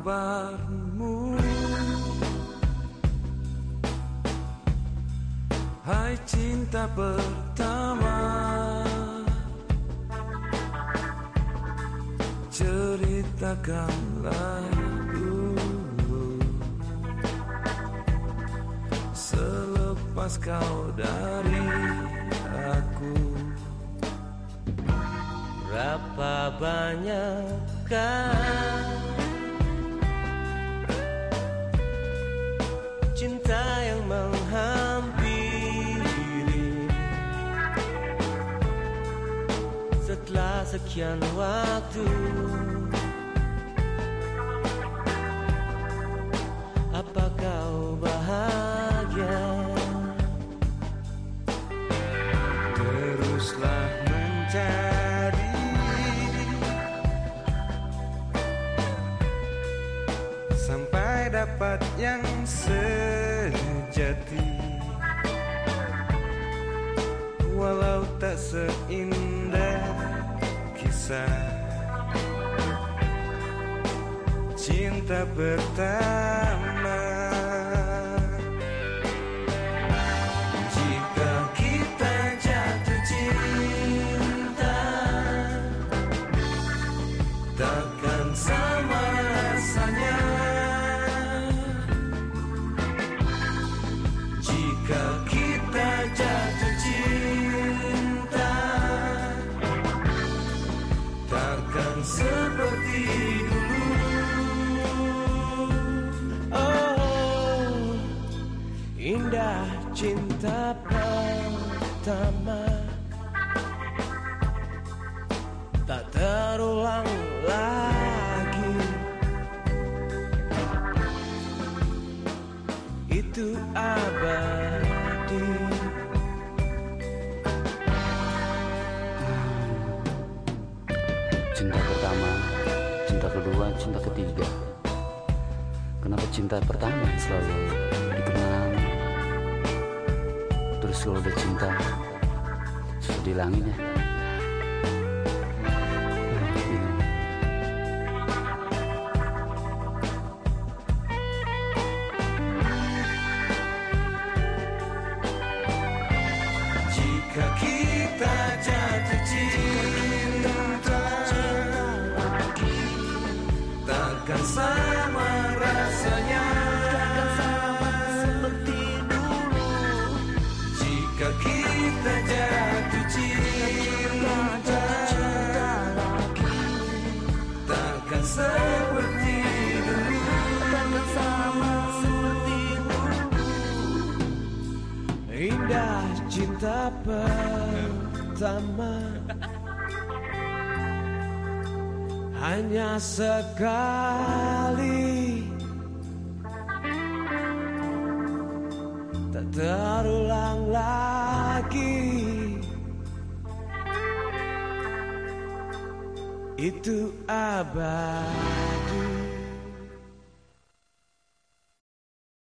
kabarmu Hai cinta pertama Ceritakanlah dulu Selepas kau dari aku Berapa banyak kau? Cinta yang menghampiri. Setelah sekian waktu Apa kau bahagia? Teruslah mencari. Sampai dapat yang sejati. Walau tak seindah kisah Cinta pertama seperti dulu. Oh, indah cinta pertama. Tak terulang lagi. Itu abadi Cinta pertama, cinta kedua, cinta ketiga. Kenapa cinta pertama selalu dikenang? Terus kalau udah cinta, susah bingung. Jika kita jatuh sama rasanya. Seperti dulu Jika kita jatuh cinta Takkan seperti dulu. Takkan sama seperti dulu Indah cinta pertama Hanya sekali. Tak terulang lagi. Itu abadi